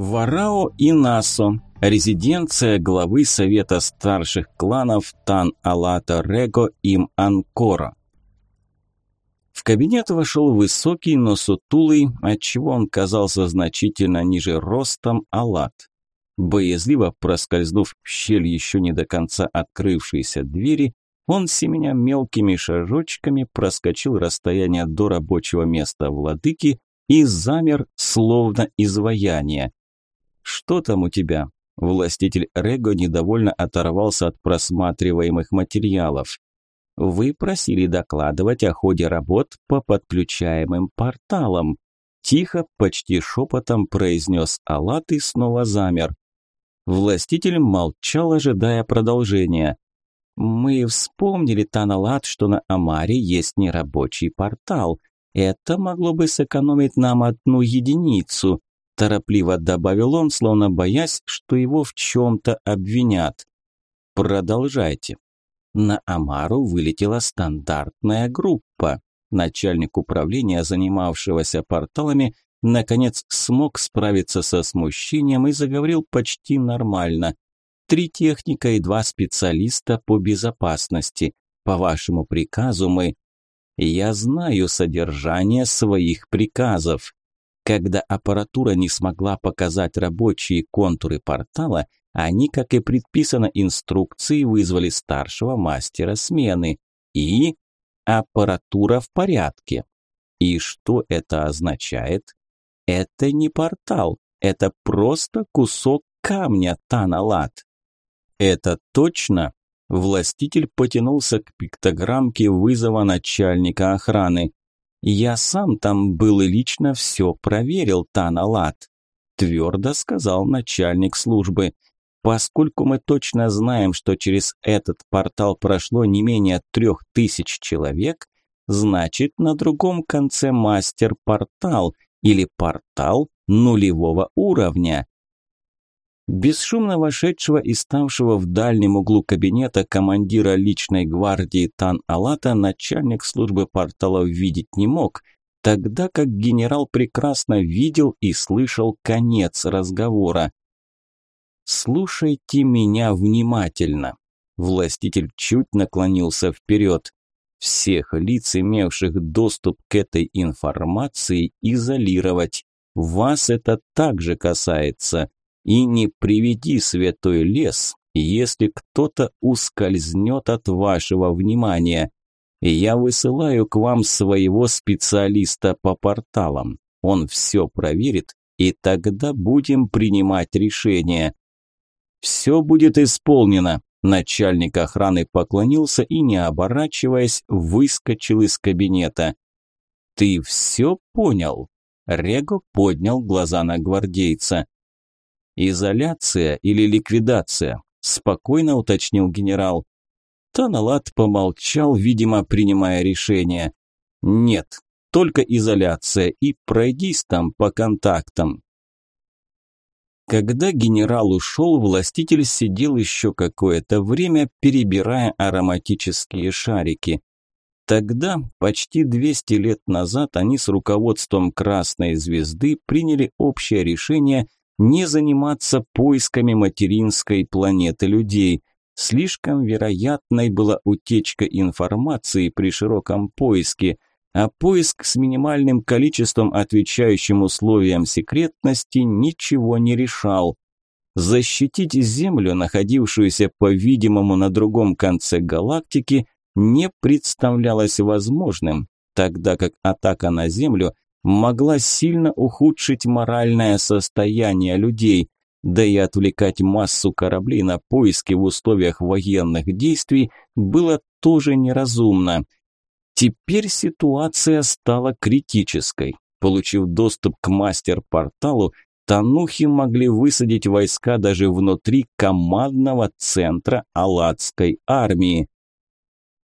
Варао Инасо, резиденция главы Совета старших кланов Тан-Алата Рего им Анкора. В кабинет вошел высокий, но сутулый, отчего он казался значительно ниже ростом Алат. Боязливо проскользнув в щель еще не до конца открывшейся двери, он семеня мелкими шажочками проскочил расстояние до рабочего места владыки и замер, словно изваяние. «Что там у тебя?» Властитель Рего недовольно оторвался от просматриваемых материалов. «Вы просили докладывать о ходе работ по подключаемым порталам», Тихо, почти шепотом произнес Алат и снова замер. Властитель молчал, ожидая продолжения. «Мы вспомнили, Таналат, что на Амаре есть нерабочий портал. Это могло бы сэкономить нам одну единицу торопливо добавил он, словно боясь, что его в чем-то обвинят. Продолжайте. На Амару вылетела стандартная группа. Начальник управления, занимавшегося порталами, наконец смог справиться со смущением и заговорил почти нормально. Три техника и два специалиста по безопасности. По вашему приказу мы... Я знаю содержание своих приказов. Когда аппаратура не смогла показать рабочие контуры портала, они, как и предписано инструкции, вызвали старшего мастера смены. И аппаратура в порядке. И что это означает? Это не портал, это просто кусок камня Таналат. Это точно? Властитель потянулся к пиктограммке вызова начальника охраны. Я сам там был и лично все проверил, Таналат, твердо сказал начальник службы. Поскольку мы точно знаем, что через этот портал прошло не менее трех тысяч человек, значит на другом конце мастер-портал или портал нулевого уровня. Бесшумно вошедшего и ставшего в дальнем углу кабинета командира личной гвардии Тан-Алата начальник службы порталов видеть не мог, тогда как генерал прекрасно видел и слышал конец разговора. «Слушайте меня внимательно». Властитель чуть наклонился вперед. Всех лиц, имевших доступ к этой информации, изолировать. Вас это также касается. И не приведи святой лес, если кто-то ускользнет от вашего внимания. Я высылаю к вам своего специалиста по порталам. Он все проверит, и тогда будем принимать решение. Все будет исполнено. Начальник охраны поклонился и, не оборачиваясь, выскочил из кабинета. «Ты все понял?» Рего поднял глаза на гвардейца. «Изоляция или ликвидация?» – спокойно уточнил генерал. Таналат помолчал, видимо, принимая решение. «Нет, только изоляция, и пройдись там по контактам». Когда генерал ушел, властитель сидел еще какое-то время, перебирая ароматические шарики. Тогда, почти 200 лет назад, они с руководством Красной Звезды приняли общее решение – не заниматься поисками материнской планеты людей. Слишком вероятной была утечка информации при широком поиске, а поиск с минимальным количеством отвечающим условиям секретности ничего не решал. Защитить Землю, находившуюся, по-видимому, на другом конце галактики, не представлялось возможным, тогда как атака на Землю могла сильно ухудшить моральное состояние людей, да и отвлекать массу кораблей на поиски в условиях военных действий было тоже неразумно. Теперь ситуация стала критической. Получив доступ к мастер-порталу, Танухи могли высадить войска даже внутри командного центра Аладской армии.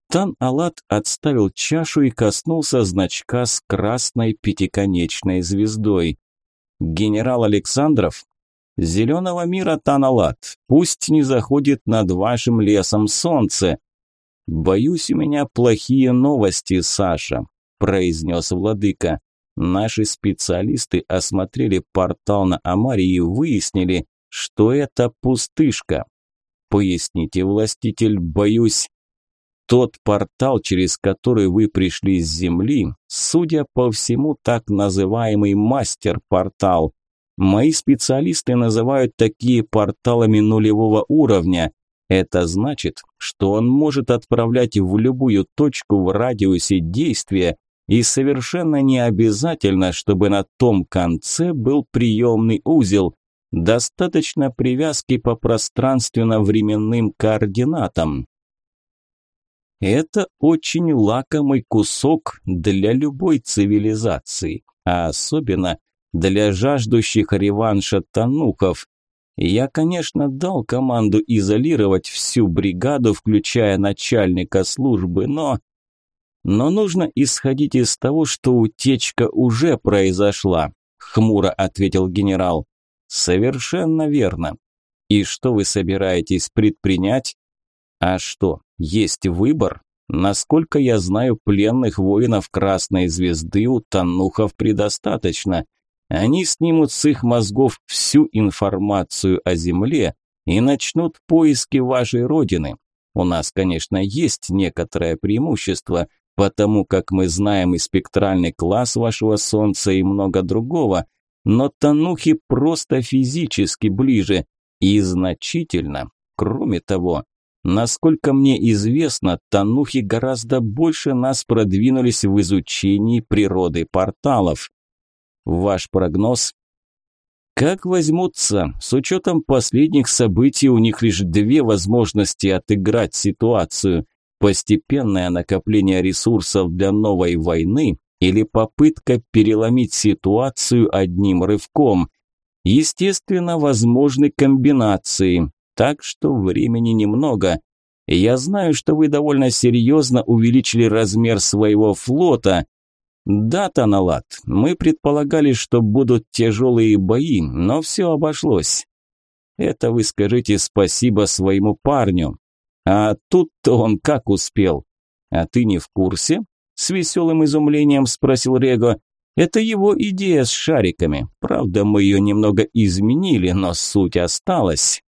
Тан-Алат отставил чашу и коснулся значка с красной пятиконечной звездой. «Генерал Александров, зеленого мира Тан-Алат, пусть не заходит над вашим лесом солнце». «Боюсь, у меня плохие новости, Саша», – произнес владыка. Наши специалисты осмотрели портал на Амаре и выяснили, что это пустышка. Поясните, властитель, боюсь. Тот портал, через который вы пришли с Земли, судя по всему, так называемый мастер-портал. Мои специалисты называют такие порталами нулевого уровня. Это значит, что он может отправлять в любую точку в радиусе действия, и совершенно не обязательно, чтобы на том конце был приемный узел. Достаточно привязки по пространственно-временным координатам. Это очень лакомый кусок для любой цивилизации, а особенно для жаждущих реванша танухов. Я, конечно, дал команду изолировать всю бригаду, включая начальника службы, но... Но нужно исходить из того, что утечка уже произошла, хмуро ответил генерал. Совершенно верно. И что вы собираетесь предпринять? А что, есть выбор? Насколько я знаю, пленных воинов Красной Звезды у Танухов предостаточно. Они снимут с их мозгов всю информацию о Земле и начнут поиски вашей родины. У нас, конечно, есть некоторое преимущество, потому как мы знаем и спектральный класс вашего Солнца и много другого, но Танухи просто физически ближе и значительно. Кроме того, Насколько мне известно, танухи гораздо больше нас продвинулись в изучении природы порталов. Ваш прогноз? Как возьмутся? С учетом последних событий у них лишь две возможности отыграть ситуацию. Постепенное накопление ресурсов для новой войны или попытка переломить ситуацию одним рывком. Естественно, возможны комбинации, так что времени немного. Я знаю, что вы довольно серьезно увеличили размер своего флота. Да, Таналат, мы предполагали, что будут тяжелые бои, но все обошлось. Это вы скажите спасибо своему парню. А тут-то он как успел? А ты не в курсе? С веселым изумлением спросил Рего. Это его идея с шариками. Правда, мы ее немного изменили, но суть осталась.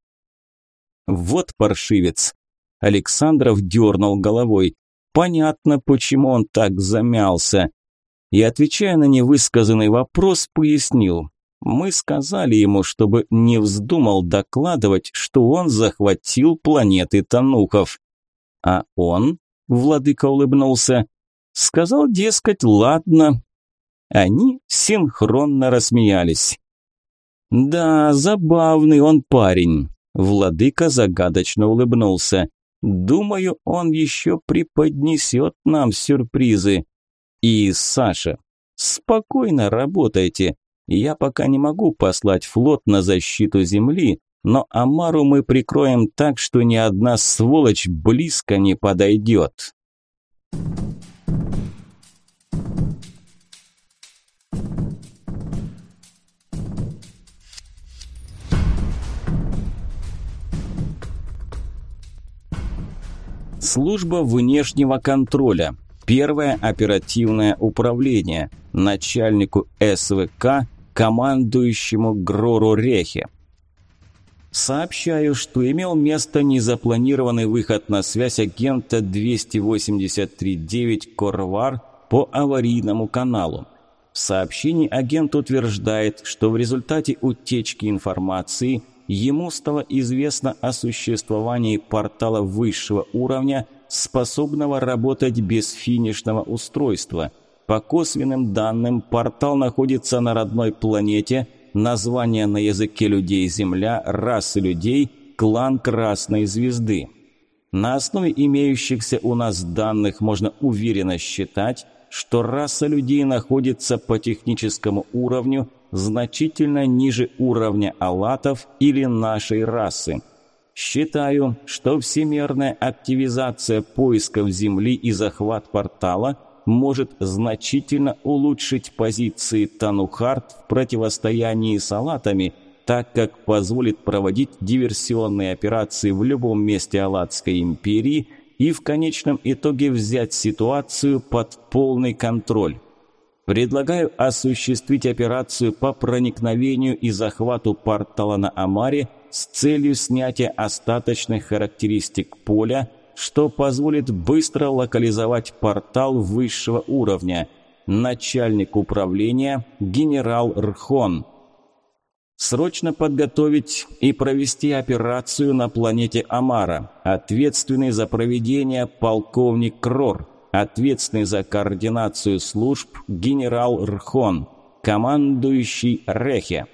Вот паршивец. Александров дернул головой. Понятно, почему он так замялся. И, отвечая на невысказанный вопрос, пояснил. Мы сказали ему, чтобы не вздумал докладывать, что он захватил планеты Танухов. А он, владыка улыбнулся, сказал, дескать, ладно. Они синхронно рассмеялись. Да, забавный он парень. Владыка загадочно улыбнулся. «Думаю, он еще преподнесет нам сюрпризы. И, Саша, спокойно работайте. Я пока не могу послать флот на защиту Земли, но Амару мы прикроем так, что ни одна сволочь близко не подойдет». Служба внешнего контроля. Первое оперативное управление. Начальнику СВК, командующему Грору Рехе. Сообщаю, что имел место незапланированный выход на связь агента 283-9 Корвар по аварийному каналу. В сообщении агент утверждает, что в результате утечки информации – ему стало известно о существовании портала высшего уровня, способного работать без финишного устройства. По косвенным данным, портал находится на родной планете, название на языке людей Земля, расы людей, клан Красной Звезды. На основе имеющихся у нас данных можно уверенно считать, что раса людей находится по техническому уровню значительно ниже уровня алатов или нашей расы. Считаю, что всемирная активизация поисков Земли и захват портала может значительно улучшить позиции Танухарт в противостоянии с алатами, так как позволит проводить диверсионные операции в любом месте Алатской империи – и в конечном итоге взять ситуацию под полный контроль. Предлагаю осуществить операцию по проникновению и захвату портала на Амаре с целью снятия остаточных характеристик поля, что позволит быстро локализовать портал высшего уровня. Начальник управления генерал Рхон. Срочно подготовить и провести операцию на планете Амара. Ответственный за проведение полковник Крор. Ответственный за координацию служб генерал Рхон, командующий Рехе.